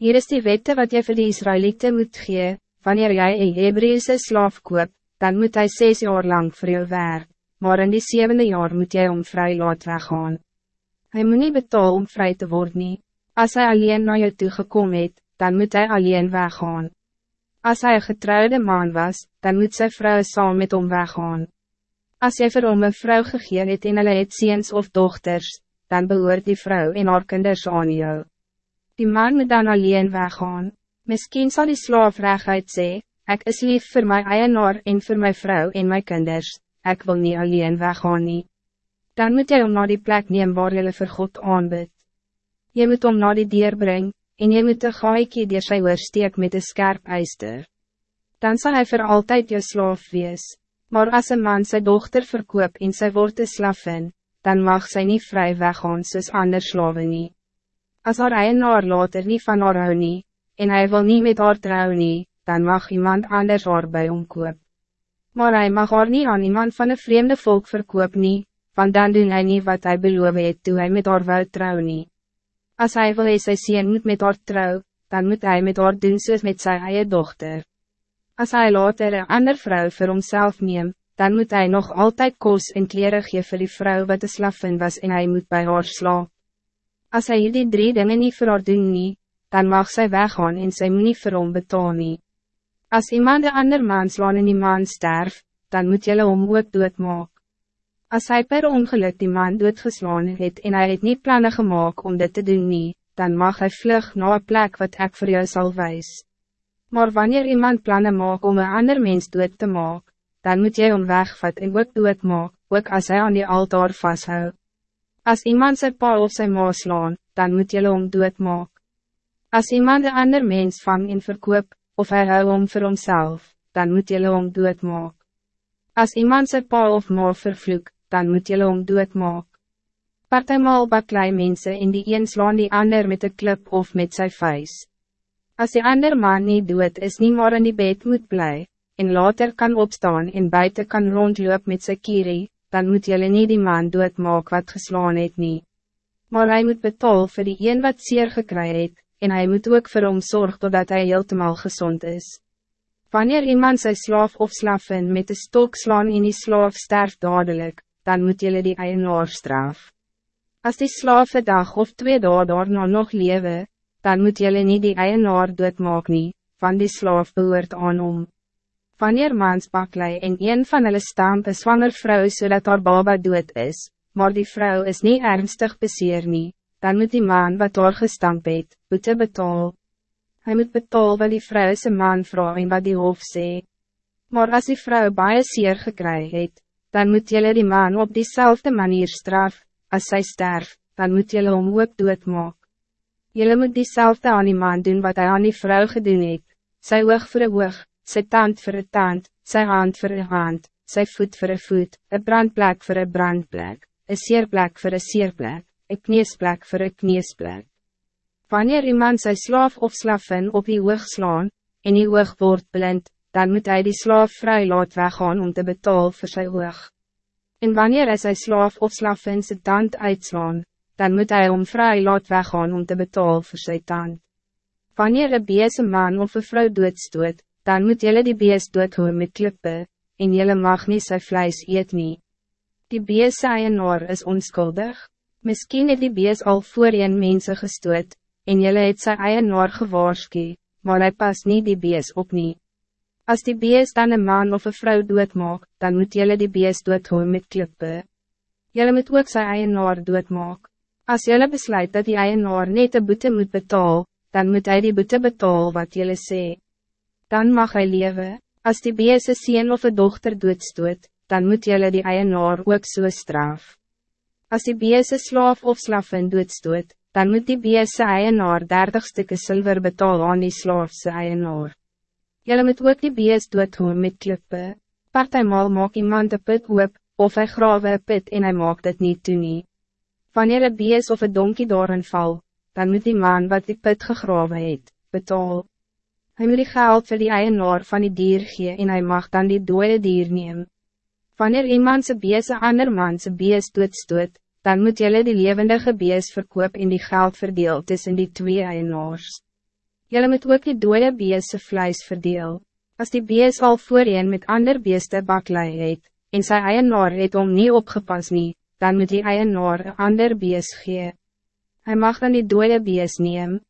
Hier is die wette wat jy vir die Israëlieten moet gee, wanneer jij een Hebreeuwse slaaf koop, dan moet hij zes jaar lang voor jou werk, maar in die zevende jaar moet jy om vrij laat weggaan. Hij moet niet betaal om vrij te worden. Als hij alleen naar jou toe gekomen het, dan moet hij alleen weggaan. Als hij een getrouwde man was, dan moet zijn vrouw saam met hom weggaan. Als jy vir hom een vrou gegee het en hulle het ziens of dochters, dan behoort die vrouw en haar kinders aan jou. Die man moet dan alleen weggaan. Misschien zal die slaaf reguit sê, ek is lief voor mijn eienaar en voor mijn vrouw en mijn kinders, ik wil niet alleen weggaan nie. Dan moet jy om naar die plek neem waar jylle vir God aanbid. Jy moet om naar die dier brengen, en jy moet de gaaiekie die sy steek met een scherp eister. Dan zal hij voor altijd je slaaf wees. Maar als een man zijn dochter verkoop en sy word een slavin, dan mag zij niet vrij weggaan soos ander slaven nie. As haar eienaar later niet van haar hou nie, en hij wil niet met haar trouw nie, dan mag iemand anders haar bij omkoop. Maar hij mag haar niet aan iemand van een vreemde volk verkoop nie, want dan doen hij niet wat hij beloof het toe hij met haar wil trouw nie. As hy wil hy sy sien moet met haar trouw, dan moet hij met haar doen soos met sy eie dochter. As hy later een ander vrouw vir homself neem, dan moet hij nog altijd kos en kleren gee vir die vrou wat de slaffen was en hij moet bij haar slaap. As hy die drie dingen niet vir haar doen nie, dan mag zij weggaan en sy moet nie vir hom betaal nie. As iemand een ander man slaan en die man sterf, dan moet jylle hom ook doodmaak. As hy per ongeluk die man doodgeslaan het en hij het niet plannen gemaakt om dit te doen nie, dan mag hij vlug naar een plek wat ik voor jou zal wijs. Maar wanneer iemand plannen maakt om een ander mens dood te maken, dan moet jy hom wegvat en ook doodmaak, ook als hij aan die altaar vasthou. Als iemand zijn pa of zijn ma slaan, dan moet jy hom doodmaak. Als iemand een ander mens vang en verkoop, of hij hou om voor homself, dan moet jy hom doodmaak. Als iemand zijn pa of ma vervloek, dan moet jy hom doodmaak. Partijmaal baklei mense en die een slaan die ander met een klip of met zijn vuist. Als die ander man niet doet is niet maar in die bed moet blij, en later kan opstaan en buiten kan rondloop met sy kierie, dan moet jullie niet die man doodmaak wat geslaan het nie. Maar hij moet betaal voor die een wat zeer gekry het, en hij moet ook vir hom zorg totdat hij heeltemal gezond is. Wanneer iemand zijn slaaf of slaven met de stok slaan en die slaaf sterft dadelijk, dan moet jullie die eienaar straf. Als die slaaf een dag of twee dagen daarna nog leven, dan moet jullie niet die eienaar doodmaak nie, van die slaaf behoort aan om. Wanneer mans baklei en een van hulle stamp een zwanger vrouw zodat haar baba dood is, maar die vrouw is niet ernstig beseer nie, dan moet die man wat haar gestamp het, boete betaal. Hij moet betaal wat die vrouw zijn man vrouw en wat die hof sê. Maar als die vrouw baie seer gekry het, dan moet jullie die man op diezelfde manier straf, als zij sterf, dan moet jullie hom ook doodmaak. Jullie moet diezelfde aan die man doen wat hij aan die vrouw gedoen het, sy oog een oog, sy tand voor een tand, sy hand voor een hand, sy voet voor een voet, een brandplek voor een brandplek, een seerplek voor een seerplek, een kneesplek voor een kneesplek. Wanneer iemand sy slaaf of slaffen op die oog slaan, en die oog word blind, dan moet hij die slaaf vrij laat weggaan om te betalen voor zijn oog. En wanneer hij sy slaaf of slaffen sy tand uitslaan, dan moet hij om vrij laat weggaan om te betalen voor zijn tand. Wanneer een beese man of een vrouw doodstoot, dan moet jelle die beest doodhoor met klippe, en jelle mag niet sy vlees eet nie. Die beest eienaar is onskuldig, Misschien het die beest al voor een mense gestoot, en jelle het sy eienaar gewaarskie, maar hij pas niet die beest op nie. Als die beest dan een man of een vrouw doodmaak, dan moet jelle die beest doodhoor met klippe. Jelle moet ook sy eienaar doodmaak. Als jelle besluit dat die eienaar net een boete moet betalen, dan moet hij die boete betalen wat jelle sê. Dan mag hij leven, als die beeste sien of een dochter doodstoot, dan moet jelle die eienaar ook so straf. Als die beeste slaaf of slaffen doodstoot, dan moet die beeste eienaar 30 stukken zilver betalen aan die slaafse eienaar. Jelle moet ook die beest doodhoor met klippe. Partijmal maak iemand een put oop, of hij grawe een put en hij maakt het niet toe nie. Wanneer een beest of een donkie daarin val, dan moet die man wat die put gegrawe het, betaal. Hij moet die geld voor die eienaar van die dier gee en hij mag dan die dode dier neem. Wanneer iemand zijn beest een ander man zijn beest doodstoot, dan moet jelle die levendige beest verkoop en die geld verdeel tussen die twee eienaars. Jelle moet ook die dode beeste vlijs verdeel. Als die bees al voorheen met ander beeste baklei het, en sy eienaar het om niet opgepas nie, dan moet die eienaar een ander bees gee. Hij mag dan die dode bees neem,